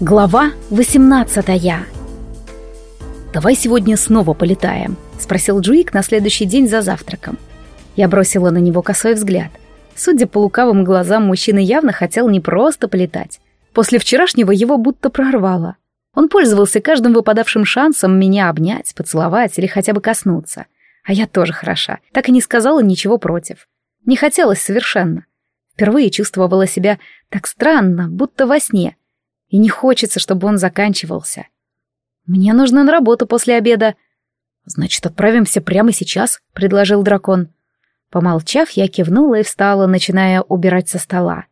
Глава 18 «Давай сегодня снова полетаем», — спросил Джуик на следующий день за завтраком. Я бросила на него косой взгляд. Судя по лукавым глазам, мужчина явно хотел не просто полетать. После вчерашнего его будто прорвало. Он пользовался каждым выпадавшим шансом меня обнять, поцеловать или хотя бы коснуться. А я тоже хороша, так и не сказала ничего против. Не хотелось совершенно. Впервые чувствовала себя так странно, будто во сне — и не хочется, чтобы он заканчивался. Мне нужно на работу после обеда. Значит, отправимся прямо сейчас, предложил дракон. Помолчав, я кивнула и встала, начиная убирать со стола.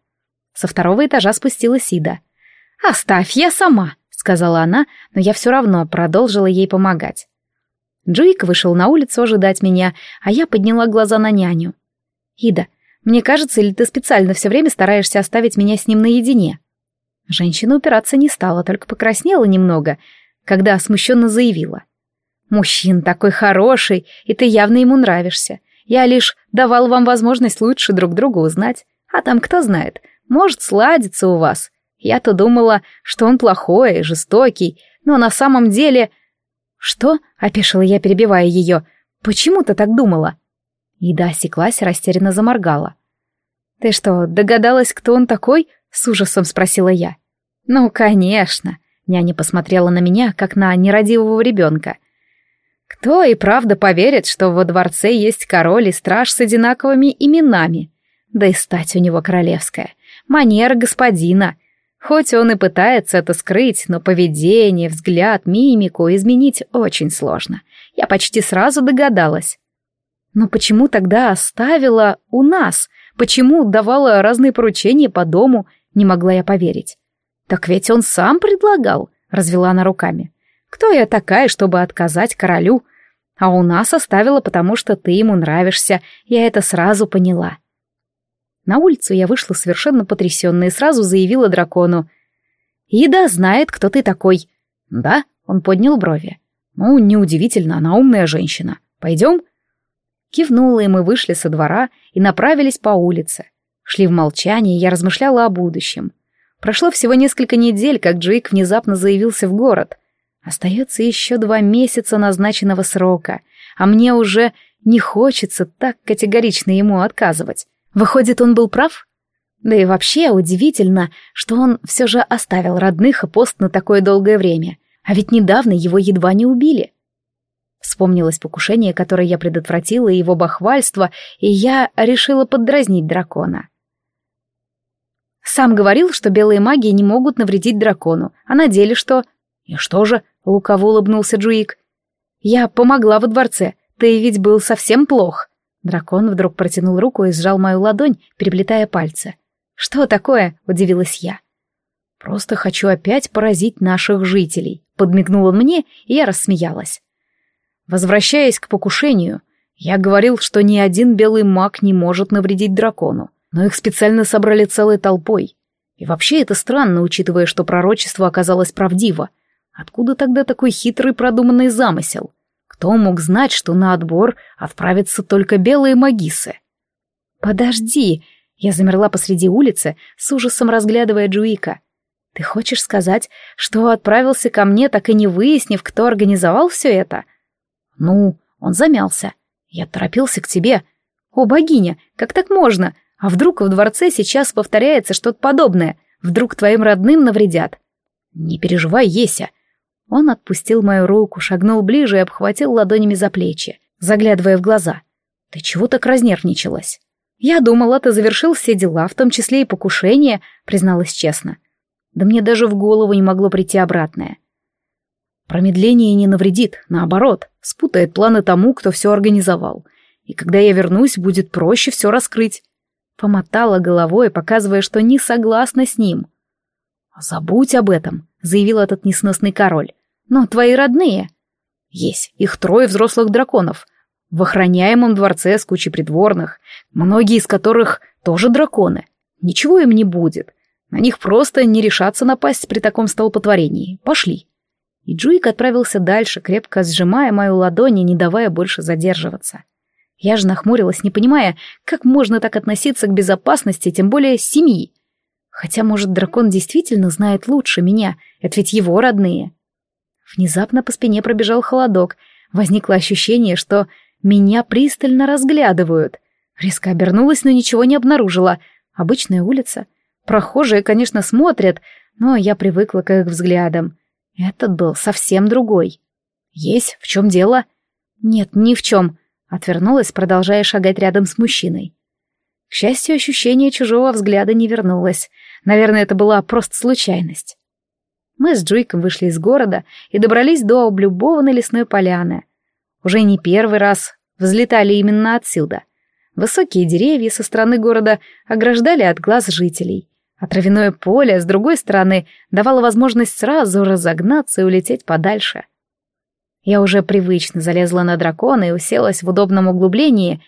Со второго этажа спустилась Ида. «Оставь, я сама», — сказала она, но я все равно продолжила ей помогать. Джуик вышел на улицу ожидать меня, а я подняла глаза на няню. «Ида, мне кажется, или ты специально все время стараешься оставить меня с ним наедине?» Женщина упираться не стала, только покраснела немного, когда смущенно заявила. «Мужчин такой хороший, и ты явно ему нравишься. Я лишь давал вам возможность лучше друг друга узнать. А там кто знает, может сладиться у вас. Я-то думала, что он плохой, жестокий, но на самом деле...» «Что?» — опешила я, перебивая ее. «Почему ты так думала?» Ида осеклась, растерянно заморгала. «Ты что, догадалась, кто он такой?» С ужасом спросила я. «Ну, конечно!» Няня посмотрела на меня, как на нерадивого ребенка. «Кто и правда поверит, что во дворце есть король и страж с одинаковыми именами? Да и стать у него королевская. Манера господина. Хоть он и пытается это скрыть, но поведение, взгляд, мимику изменить очень сложно. Я почти сразу догадалась. Но почему тогда оставила у нас? Почему давала разные поручения по дому не могла я поверить. «Так ведь он сам предлагал», — развела она руками. «Кто я такая, чтобы отказать королю? А у нас оставила, потому что ты ему нравишься, я это сразу поняла». На улицу я вышла совершенно потрясенная и сразу заявила дракону. «Ида знает, кто ты такой». «Да?» — он поднял брови. «Ну, неудивительно, она умная женщина. Пойдем?» Кивнула, и мы вышли со двора и направились по улице. Шли в молчании, я размышляла о будущем. Прошло всего несколько недель, как Джейк внезапно заявился в город. Остается еще два месяца назначенного срока, а мне уже не хочется так категорично ему отказывать. Выходит, он был прав? Да и вообще удивительно, что он все же оставил родных и пост на такое долгое время. А ведь недавно его едва не убили. Вспомнилось покушение, которое я предотвратила, и его бахвальство, и я решила поддразнить дракона. Сам говорил, что белые маги не могут навредить дракону, а на деле что? И что же? Лукаво улыбнулся Джуик. Я помогла во дворце, ты ведь был совсем плох. Дракон вдруг протянул руку и сжал мою ладонь, переплетая пальцы. «Что такое?» — удивилась я. «Просто хочу опять поразить наших жителей», — подмигнул он мне, и я рассмеялась. Возвращаясь к покушению, я говорил, что ни один белый маг не может навредить дракону но их специально собрали целой толпой. И вообще это странно, учитывая, что пророчество оказалось правдиво. Откуда тогда такой хитрый продуманный замысел? Кто мог знать, что на отбор отправятся только белые магисы? «Подожди!» Я замерла посреди улицы, с ужасом разглядывая Джуика. «Ты хочешь сказать, что отправился ко мне, так и не выяснив, кто организовал все это?» «Ну...» — он замялся. «Я торопился к тебе». «О, богиня, как так можно? А вдруг в дворце сейчас повторяется что-то подобное? Вдруг твоим родным навредят? Не переживай, Еся. Он отпустил мою руку, шагнул ближе и обхватил ладонями за плечи, заглядывая в глаза. Ты чего так разнервничалась? Я думала, ты завершил все дела, в том числе и покушение, призналась честно. Да мне даже в голову не могло прийти обратное. Промедление не навредит, наоборот, спутает планы тому, кто все организовал. И когда я вернусь, будет проще все раскрыть. Помотала головой, показывая, что не согласна с ним. «Забудь об этом», — заявил этот несносный король. «Но твои родные...» «Есть, их трое взрослых драконов. В охраняемом дворце с кучей придворных, многие из которых тоже драконы. Ничего им не будет. На них просто не решаться напасть при таком столпотворении. Пошли». И Джуик отправился дальше, крепко сжимая мою ладонь и не давая больше задерживаться. Я же нахмурилась, не понимая, как можно так относиться к безопасности, тем более семьи. Хотя, может, дракон действительно знает лучше меня, это ведь его родные. Внезапно по спине пробежал холодок, возникло ощущение, что меня пристально разглядывают. Резко обернулась, но ничего не обнаружила. Обычная улица. Прохожие, конечно, смотрят, но я привыкла к их взглядам. Этот был совсем другой. «Есть? В чем дело?» «Нет, ни в чем», — отвернулась, продолжая шагать рядом с мужчиной. К счастью, ощущение чужого взгляда не вернулось. Наверное, это была просто случайность. Мы с Джуиком вышли из города и добрались до облюбованной лесной поляны. Уже не первый раз взлетали именно отсюда. Высокие деревья со стороны города ограждали от глаз жителей, а травяное поле, с другой стороны, давало возможность сразу разогнаться и улететь подальше. Я уже привычно залезла на дракона и уселась в удобном углублении.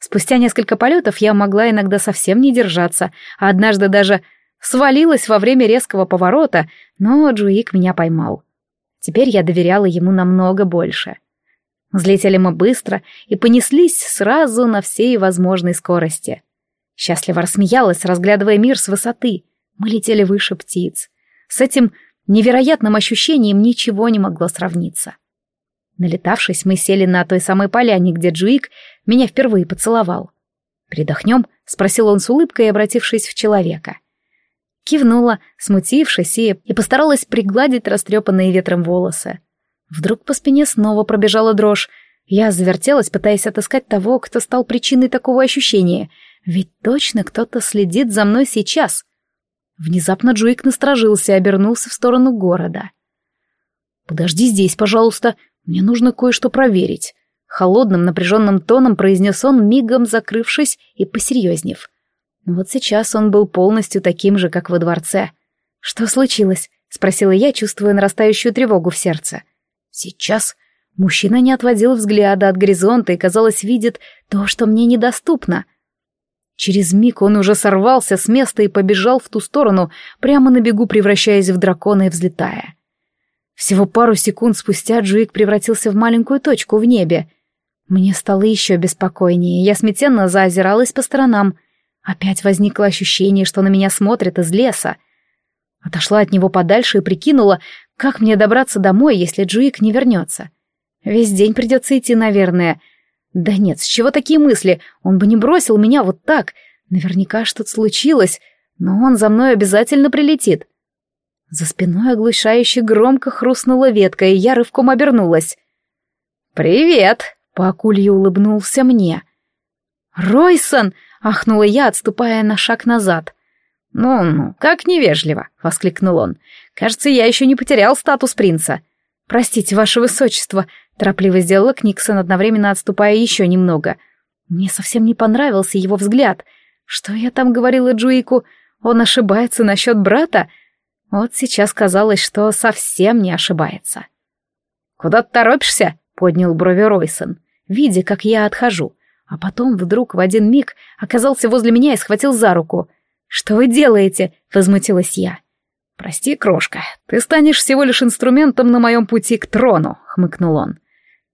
Спустя несколько полетов я могла иногда совсем не держаться, а однажды даже свалилась во время резкого поворота, но Джуик меня поймал. Теперь я доверяла ему намного больше. Взлетели мы быстро и понеслись сразу на всей возможной скорости. Счастливо рассмеялась, разглядывая мир с высоты. Мы летели выше птиц. С этим невероятным ощущением ничего не могло сравниться. Налетавшись, мы сели на той самой поляне, где Джуик меня впервые поцеловал. «Передохнем?» — спросил он с улыбкой, обратившись в человека. Кивнула, смутившись, и, и постаралась пригладить растрепанные ветром волосы. Вдруг по спине снова пробежала дрожь. Я завертелась, пытаясь отыскать того, кто стал причиной такого ощущения — ведь точно кто-то следит за мной сейчас. Внезапно Джуик насторожился и обернулся в сторону города. «Подожди здесь, пожалуйста, мне нужно кое-что проверить», — холодным напряженным тоном произнес он, мигом закрывшись и посерьезнев. Вот сейчас он был полностью таким же, как во дворце. «Что случилось?» — спросила я, чувствуя нарастающую тревогу в сердце. «Сейчас...» Мужчина не отводил взгляда от горизонта и, казалось, видит то, что мне недоступно — Через миг он уже сорвался с места и побежал в ту сторону, прямо на бегу превращаясь в дракона и взлетая. Всего пару секунд спустя Джуик превратился в маленькую точку в небе. Мне стало еще беспокойнее, я смятенно заозиралась по сторонам. Опять возникло ощущение, что на меня смотрят из леса. Отошла от него подальше и прикинула, как мне добраться домой, если Джуик не вернется. Весь день придется идти, наверное, — да нет, с чего такие мысли? Он бы не бросил меня вот так. Наверняка что-то случилось, но он за мной обязательно прилетит. За спиной оглушающе громко хрустнула ветка, и я рывком обернулась. «Привет!» — по акулье улыбнулся мне. «Ройсон!» — ахнула я, отступая на шаг назад. «Ну-ну, как невежливо!» — воскликнул он. «Кажется, я еще не потерял статус принца». «Простите, ваше высочество», Торопливо сделала Книксон, одновременно отступая еще немного. Мне совсем не понравился его взгляд. Что я там говорила Джуику? Он ошибается насчет брата? Вот сейчас казалось, что совсем не ошибается. «Куда ты торопишься?» — поднял брови Ройсон, видя, как я отхожу. А потом вдруг в один миг оказался возле меня и схватил за руку. «Что вы делаете?» — возмутилась я. «Прости, крошка, ты станешь всего лишь инструментом на моем пути к трону», — хмыкнул он.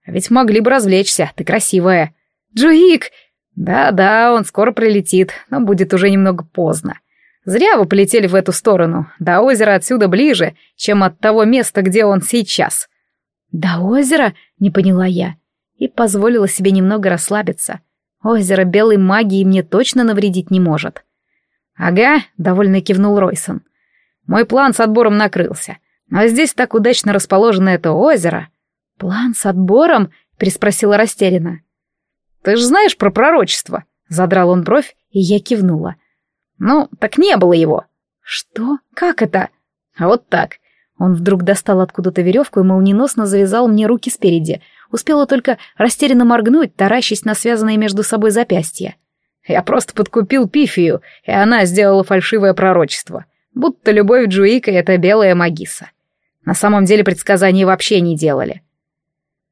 А ведь могли бы развлечься, ты красивая. Джуик! Да-да, он скоро прилетит, но будет уже немного поздно. Зря вы полетели в эту сторону. До озера отсюда ближе, чем от того места, где он сейчас. До озера? Не поняла я. И позволила себе немного расслабиться. Озеро белой магии мне точно навредить не может. Ага, довольно кивнул Ройсон. Мой план с отбором накрылся. А здесь так удачно расположено это озеро. «План с отбором?» — переспросила растерянно. «Ты же знаешь про пророчество?» — задрал он бровь, и я кивнула. «Ну, так не было его». «Что? Как это?» «А вот так». Он вдруг достал откуда-то веревку и молниеносно завязал мне руки спереди. Успела только растерянно моргнуть, таращась на связанные между собой запястья. Я просто подкупил Пифию, и она сделала фальшивое пророчество. Будто любовь Джуика — это белая магиса. На самом деле предсказания вообще не делали.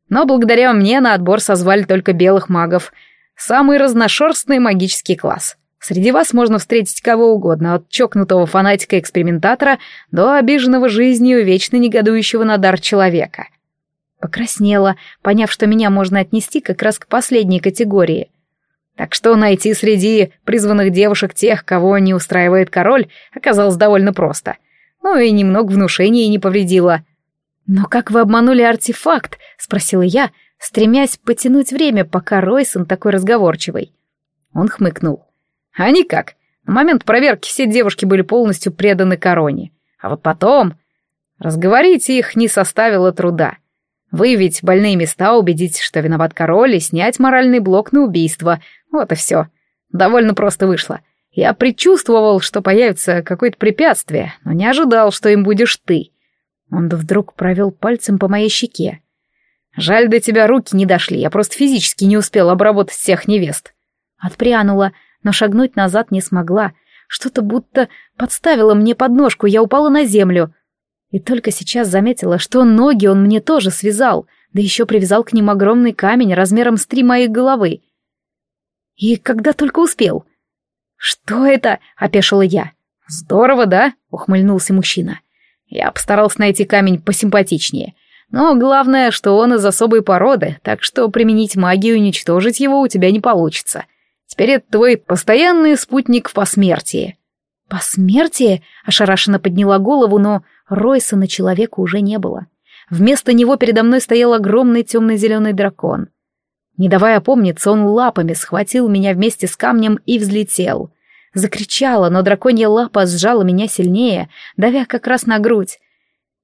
Но благодаря мне на отбор созвали только белых магов. Самый разношерстный магический класс. Среди вас можно встретить кого угодно, от чокнутого фанатика-экспериментатора до обиженного жизнью, вечно негодующего на дар человека. Покраснела, поняв, что меня можно отнести как раз к последней категории. Так что найти среди призванных девушек тех, кого не устраивает король, оказалось довольно просто. Ну и немного внушения не повредило. «Но как вы обманули артефакт?» — спросила я, стремясь потянуть время, пока Ройсон такой разговорчивый. Он хмыкнул. «А никак. На момент проверки все девушки были полностью преданы короне. А вот потом... Разговорить их не составило труда. Выявить больные места, убедить, что виноват король, и снять моральный блок на убийство. Вот и все. Довольно просто вышло. Я предчувствовал, что появится какое-то препятствие, но не ожидал, что им будешь ты. Он вдруг провел пальцем по моей щеке. Жаль, до тебя руки не дошли, я просто физически не успел обработать всех невест. Отпрянула, но шагнуть назад не смогла. Что-то будто подставило мне подножку, я упала на землю. И только сейчас заметила, что ноги он мне тоже связал, да еще привязал к ним огромный камень размером с три моей головы. И когда только успел. «Что это?» — опешила я. «Здорово, да?» — ухмыльнулся мужчина. Я постарался найти камень посимпатичнее. Но главное, что он из особой породы, так что применить магию и уничтожить его у тебя не получится. Теперь это твой постоянный спутник в посмертии». «Посмертие?» — ошарашенно подняла голову, но Ройсона человека уже не было. Вместо него передо мной стоял огромный темно-зеленый дракон. Не давая опомниться, он лапами схватил меня вместе с камнем и взлетел. Закричала, но драконья лапа сжала меня сильнее, давя как раз на грудь.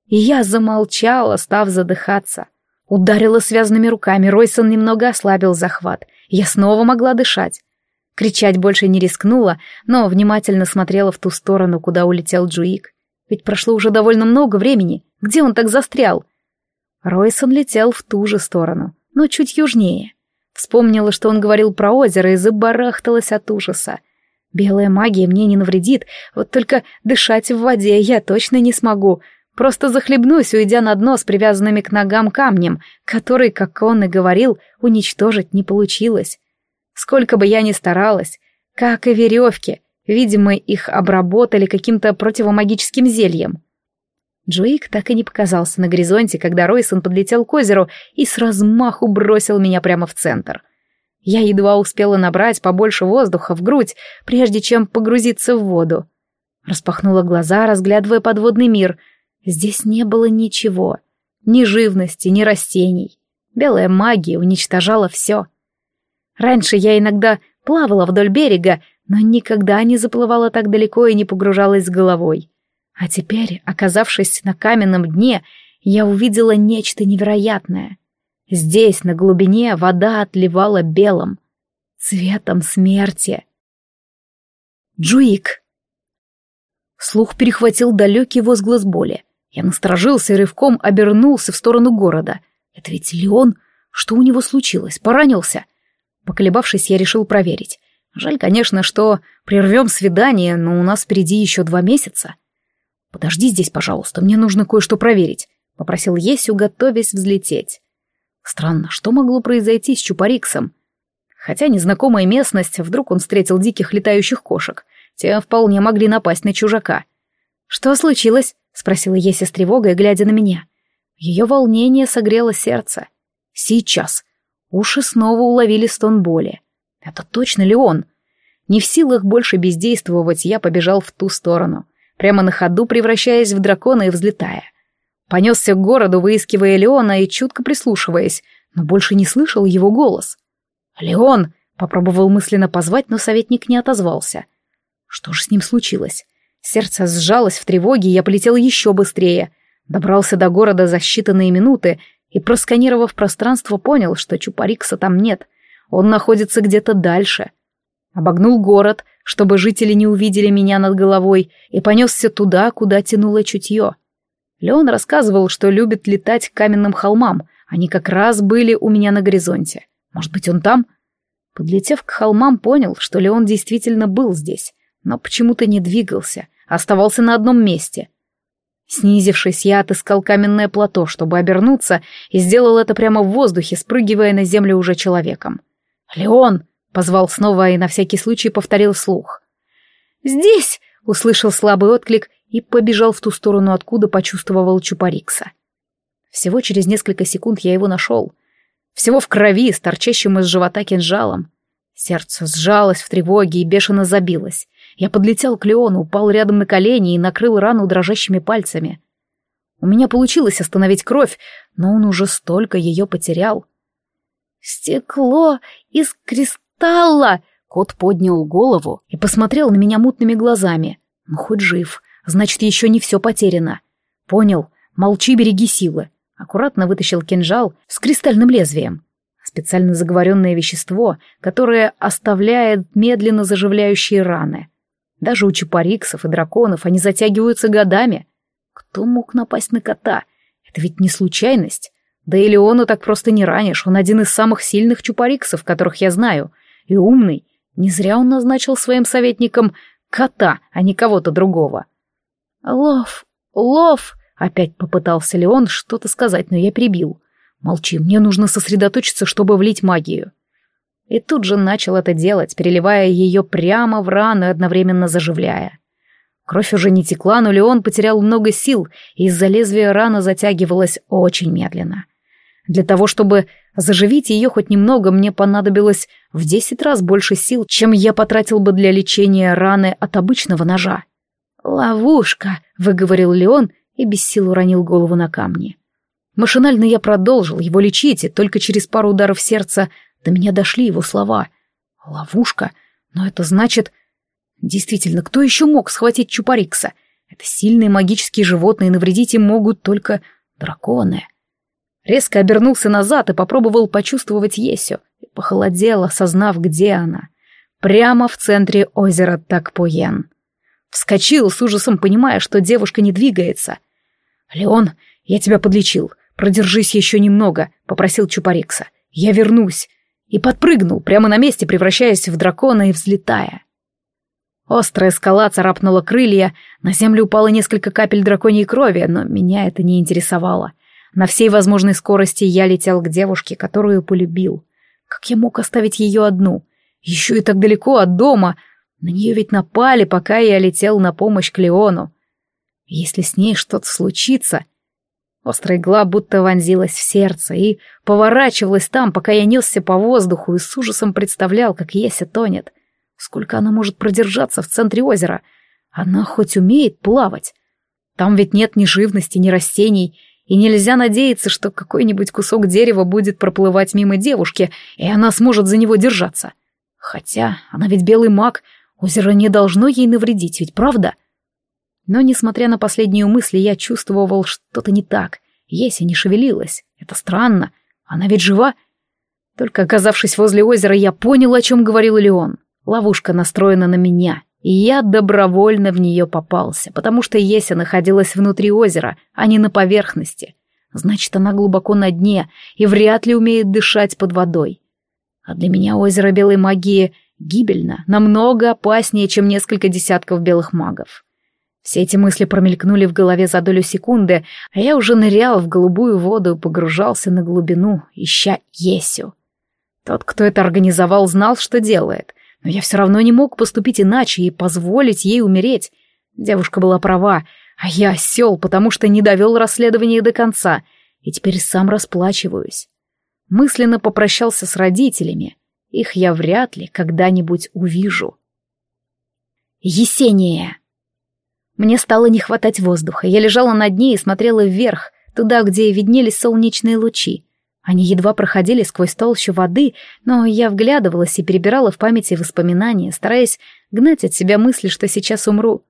И я замолчала, став задыхаться. Ударила связанными руками, Ройсон немного ослабил захват. Я снова могла дышать. Кричать больше не рискнула, но внимательно смотрела в ту сторону, куда улетел Джуик. Ведь прошло уже довольно много времени. Где он так застрял? Ройсон летел в ту же сторону, но чуть южнее. Вспомнила, что он говорил про озеро и забарахталась от ужаса. Белая магия мне не навредит, вот только дышать в воде я точно не смогу. Просто захлебнусь, уйдя на дно с привязанными к ногам камнем, который, как он и говорил, уничтожить не получилось. Сколько бы я ни старалась, как и веревки, видимо, их обработали каким-то противомагическим зельем. Джуик так и не показался на горизонте, когда Ройсон подлетел к озеру и с размаху бросил меня прямо в центр. Я едва успела набрать побольше воздуха в грудь, прежде чем погрузиться в воду. Распахнула глаза, разглядывая подводный мир. Здесь не было ничего. Ни живности, ни растений. Белая магия уничтожала все. Раньше я иногда плавала вдоль берега, но никогда не заплывала так далеко и не погружалась головой. А теперь, оказавшись на каменном дне, я увидела нечто невероятное. Здесь, на глубине, вода отливала белым, цветом смерти. Джуик. Слух перехватил далекий возглас боли. Я насторожился и рывком обернулся в сторону города. Это ведь Леон? Что у него случилось? Поранился? Поколебавшись, я решил проверить. Жаль, конечно, что прервем свидание, но у нас впереди еще два месяца. «Подожди здесь, пожалуйста, мне нужно кое-что проверить», — попросил Есю, готовясь взлететь. Странно, что могло произойти с Чупариксом? Хотя незнакомая местность, вдруг он встретил диких летающих кошек. Те вполне могли напасть на чужака. «Что случилось?» — спросила Еся с тревогой, глядя на меня. Ее волнение согрело сердце. «Сейчас». Уши снова уловили стон боли. «Это точно ли он?» Не в силах больше бездействовать, я побежал в ту сторону прямо на ходу превращаясь в дракона и взлетая. Понесся к городу, выискивая Леона и чутко прислушиваясь, но больше не слышал его голос. «Леон!» — попробовал мысленно позвать, но советник не отозвался. Что же с ним случилось? Сердце сжалось в тревоге, я полетел еще быстрее. Добрался до города за считанные минуты и, просканировав пространство, понял, что Чупарикса там нет. Он находится где-то дальше. Обогнул город — чтобы жители не увидели меня над головой, и понесся туда, куда тянуло чутье. Леон рассказывал, что любит летать к каменным холмам, они как раз были у меня на горизонте. Может быть, он там? Подлетев к холмам, понял, что Леон действительно был здесь, но почему-то не двигался, оставался на одном месте. Снизившись, я отыскал каменное плато, чтобы обернуться, и сделал это прямо в воздухе, спрыгивая на землю уже человеком. «Леон!» Позвал снова и на всякий случай повторил слух. «Здесь!» — услышал слабый отклик и побежал в ту сторону, откуда почувствовал Чупарикса. Всего через несколько секунд я его нашел. Всего в крови, с торчащим из живота кинжалом. Сердце сжалось в тревоге и бешено забилось. Я подлетел к Леону, упал рядом на колени и накрыл рану дрожащими пальцами. У меня получилось остановить кровь, но он уже столько ее потерял. «Стекло из кристалла!» Кот поднял голову и посмотрел на меня мутными глазами. «Ну, хоть жив, значит, еще не все потеряно. Понял, молчи, береги силы». Аккуратно вытащил кинжал с кристальным лезвием. Специально заговоренное вещество, которое оставляет медленно заживляющие раны. Даже у чапариксов и драконов они затягиваются годами. Кто мог напасть на кота? Это ведь не случайность. Да и Леону так просто не ранишь, он один из самых сильных чупариксов, которых я знаю, и умный. Не зря он назначил своим советником кота, а не кого-то другого. «Лов, лов!» — опять попытался Леон что-то сказать, но я прибил. «Молчи, мне нужно сосредоточиться, чтобы влить магию». И тут же начал это делать, переливая ее прямо в рану, одновременно заживляя. Кровь уже не текла, но Леон потерял много сил, и из-за лезвия рана затягивалась очень медленно. Для того, чтобы заживить ее хоть немного, мне понадобилось в десять раз больше сил, чем я потратил бы для лечения раны от обычного ножа. «Ловушка», — выговорил Леон и без сил уронил голову на камни. Машинально я продолжил его лечить, и только через пару ударов сердца до меня дошли его слова. «Ловушка? Но это значит...» Действительно, кто еще мог схватить Чупарикса? Это сильные магические животные, навредить им могут только драконы. Резко обернулся назад и попробовал почувствовать Есю. И похолодел, осознав, где она. Прямо в центре озера Такпоен. Вскочил с ужасом, понимая, что девушка не двигается. «Леон, я тебя подлечил. Продержись еще немного», — попросил Чупарикса. «Я вернусь». И подпрыгнул, прямо на месте превращаясь в дракона и взлетая. Острая скала царапнула крылья, на землю упало несколько капель драконьей крови, но меня это не интересовало. На всей возможной скорости я летел к девушке, которую полюбил. Как я мог оставить ее одну? Еще и так далеко от дома. На нее ведь напали, пока я летел на помощь к Леону. Если с ней что-то случится... Острая игла будто вонзилась в сердце и поворачивалась там, пока я несся по воздуху и с ужасом представлял, как Еся тонет. Сколько она может продержаться в центре озера? Она хоть умеет плавать? Там ведь нет ни живности, ни растений, и нельзя надеяться, что какой-нибудь кусок дерева будет проплывать мимо девушки, и она сможет за него держаться. Хотя она ведь белый маг, озеро не должно ей навредить, ведь правда? Но, несмотря на последнюю мысль, я чувствовал что-то не так. Еся не шевелилась. Это странно. Она ведь жива. Только оказавшись возле озера, я понял, о чем говорил Леон. Ловушка настроена на меня, и я добровольно в нее попался, потому что Еся находилась внутри озера, а не на поверхности. Значит, она глубоко на дне и вряд ли умеет дышать под водой. А для меня озеро белой магии гибельно, намного опаснее, чем несколько десятков белых магов. Все эти мысли промелькнули в голове за долю секунды, а я уже нырял в голубую воду погружался на глубину, ища Есю. Тот, кто это организовал, знал, что делает. Но я все равно не мог поступить иначе и позволить ей умереть. Девушка была права, а я осел, потому что не довел расследование до конца, и теперь сам расплачиваюсь. Мысленно попрощался с родителями. Их я вряд ли когда-нибудь увижу. Есения. Мне стало не хватать воздуха. Я лежала на дне и смотрела вверх, туда, где виднелись солнечные лучи. Они едва проходили сквозь толщу воды, но я вглядывалась и перебирала в памяти воспоминания, стараясь гнать от себя мысли, что сейчас умру.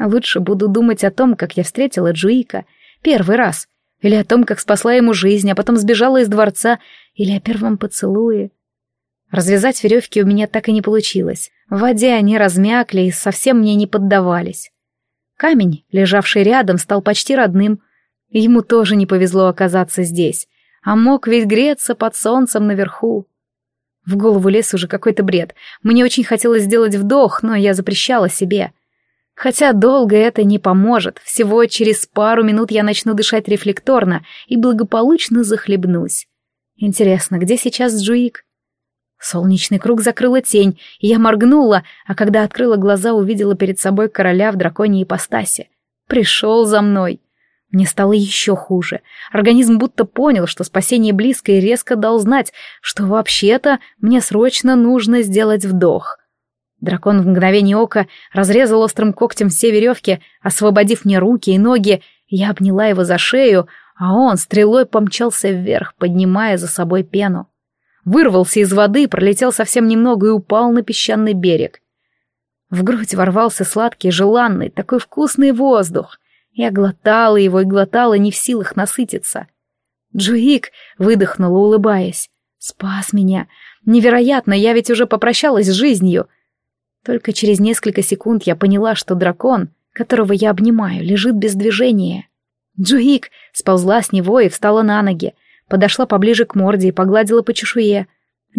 Лучше буду думать о том, как я встретила Джуика первый раз, или о том, как спасла ему жизнь, а потом сбежала из дворца, или о первом поцелуе. Развязать веревки у меня так и не получилось. В воде они размякли и совсем мне не поддавались. Камень, лежавший рядом, стал почти родным. Ему тоже не повезло оказаться здесь а мог ведь греться под солнцем наверху. В голову лез уже какой-то бред. Мне очень хотелось сделать вдох, но я запрещала себе. Хотя долго это не поможет. Всего через пару минут я начну дышать рефлекторно и благополучно захлебнусь. Интересно, где сейчас Джуик? Солнечный круг закрыла тень, и я моргнула, а когда открыла глаза, увидела перед собой короля в драконьей ипостаси. Пришел за мной. Мне стало еще хуже. Организм будто понял, что спасение близко и резко дал знать, что вообще-то мне срочно нужно сделать вдох. Дракон в мгновение ока разрезал острым когтем все веревки, освободив мне руки и ноги, я обняла его за шею, а он стрелой помчался вверх, поднимая за собой пену. Вырвался из воды, пролетел совсем немного и упал на песчаный берег. В грудь ворвался сладкий, желанный, такой вкусный воздух. Я глотала его и глотала, не в силах насытиться. Джуик выдохнула, улыбаясь. «Спас меня! Невероятно, я ведь уже попрощалась с жизнью!» Только через несколько секунд я поняла, что дракон, которого я обнимаю, лежит без движения. Джуик сползла с него и встала на ноги, подошла поближе к морде и погладила по чешуе.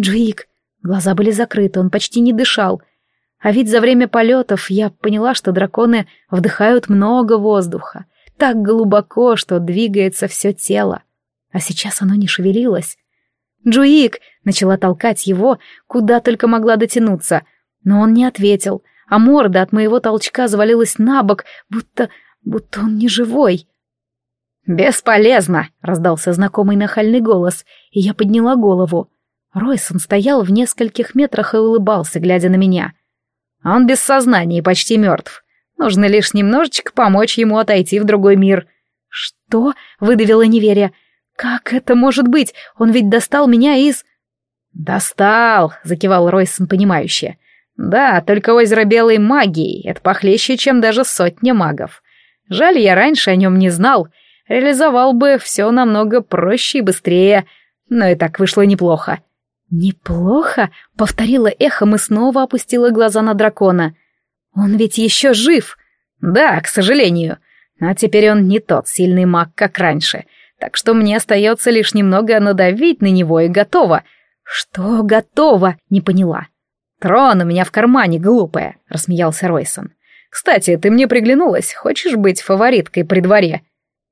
Джуик, глаза были закрыты, он почти не дышал, а ведь за время полетов я поняла, что драконы вдыхают много воздуха, так глубоко, что двигается все тело. А сейчас оно не шевелилось. «Джуик!» — начала толкать его, куда только могла дотянуться. Но он не ответил, а морда от моего толчка завалилась на бок, будто... будто он не живой. «Бесполезно!» — раздался знакомый нахальный голос, и я подняла голову. Ройсон стоял в нескольких метрах и улыбался, глядя на меня. Он без сознания и почти мертв. Нужно лишь немножечко помочь ему отойти в другой мир. Что? выдавила неверие. Как это может быть? Он ведь достал меня из... Достал, закивал Ройсон понимающе. Да, только озеро белой магии — это похлеще, чем даже сотня магов. Жаль, я раньше о нем не знал. Реализовал бы все намного проще и быстрее. Но и так вышло неплохо. «Неплохо?» — повторила эхом и снова опустила глаза на дракона. «Он ведь еще жив!» «Да, к сожалению. Но теперь он не тот сильный маг, как раньше, так что мне остается лишь немного надавить на него и готово». «Что готово?» — не поняла. «Трон у меня в кармане, глупая», — рассмеялся Ройсон. «Кстати, ты мне приглянулась. Хочешь быть фавориткой при дворе?»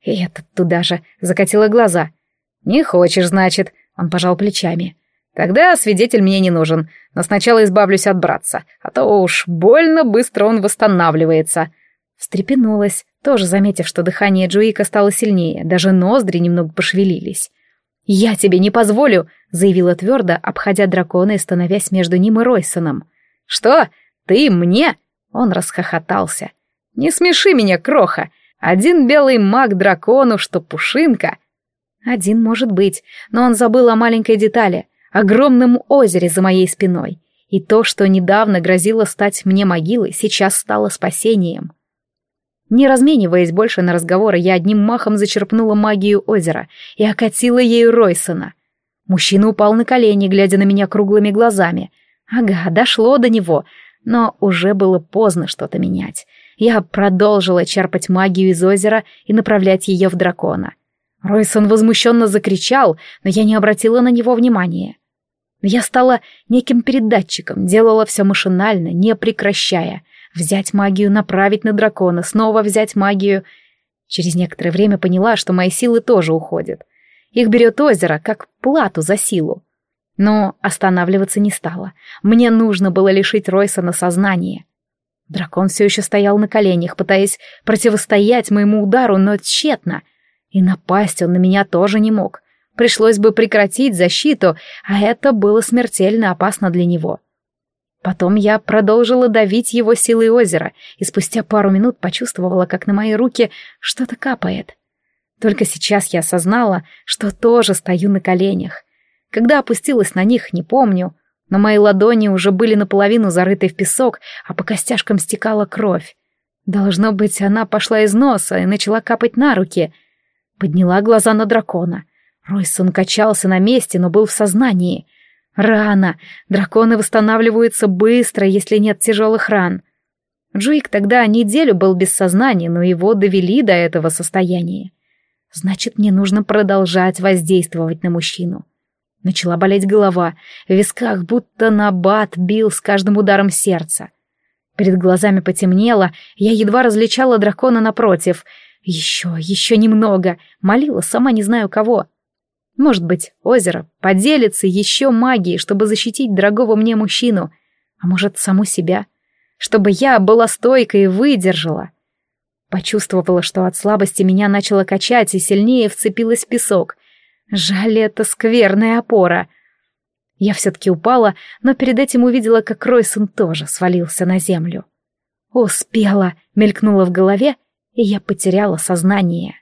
И этот туда же закатила глаза. «Не хочешь, значит», — он пожал плечами. Тогда свидетель мне не нужен, но сначала избавлюсь от братца, а то уж больно быстро он восстанавливается. Встрепенулась, тоже заметив, что дыхание Джуика стало сильнее, даже ноздри немного пошевелились. «Я тебе не позволю!» — заявила твердо, обходя дракона и становясь между ним и Ройсоном. «Что? Ты мне?» — он расхохотался. «Не смеши меня, кроха! Один белый маг дракону, что пушинка!» «Один, может быть, но он забыл о маленькой детали — огромном озере за моей спиной, и то, что недавно грозило стать мне могилой, сейчас стало спасением. Не размениваясь больше на разговоры, я одним махом зачерпнула магию озера и окатила ею Ройсона. Мужчина упал на колени, глядя на меня круглыми глазами. Ага, дошло до него, но уже было поздно что-то менять. Я продолжила черпать магию из озера и направлять ее в дракона. Ройсон возмущенно закричал, но я не обратила на него внимания. Я стала неким передатчиком, делала все машинально, не прекращая. Взять магию, направить на дракона, снова взять магию. Через некоторое время поняла, что мои силы тоже уходят. Их берет озеро, как плату за силу. Но останавливаться не стала. Мне нужно было лишить Ройсона сознания. Дракон все еще стоял на коленях, пытаясь противостоять моему удару, но тщетно. И напасть он на меня тоже не мог. Пришлось бы прекратить защиту, а это было смертельно опасно для него. Потом я продолжила давить его силой озера, и спустя пару минут почувствовала, как на мои руки что-то капает. Только сейчас я осознала, что тоже стою на коленях. Когда опустилась на них, не помню, но мои ладони уже были наполовину зарыты в песок, а по костяшкам стекала кровь. Должно быть, она пошла из носа и начала капать на руки. Подняла глаза на дракона. Ройсон качался на месте, но был в сознании. Рано. Драконы восстанавливаются быстро, если нет тяжелых ран. Джуик тогда неделю был без сознания, но его довели до этого состояния. Значит, мне нужно продолжать воздействовать на мужчину. Начала болеть голова, в висках будто набат бил с каждым ударом сердца. Перед глазами потемнело, я едва различала дракона напротив. Еще, еще немного, молила, сама не знаю кого. Может быть, озеро поделится еще магией, чтобы защитить дорогого мне мужчину, а может, саму себя, чтобы я была стойкой и выдержала. Почувствовала, что от слабости меня начало качать и сильнее вцепилась в песок. Жаль, это скверная опора. Я все-таки упала, но перед этим увидела, как Ройсон тоже свалился на землю. «Успела!» — мелькнула в голове, и я потеряла сознание.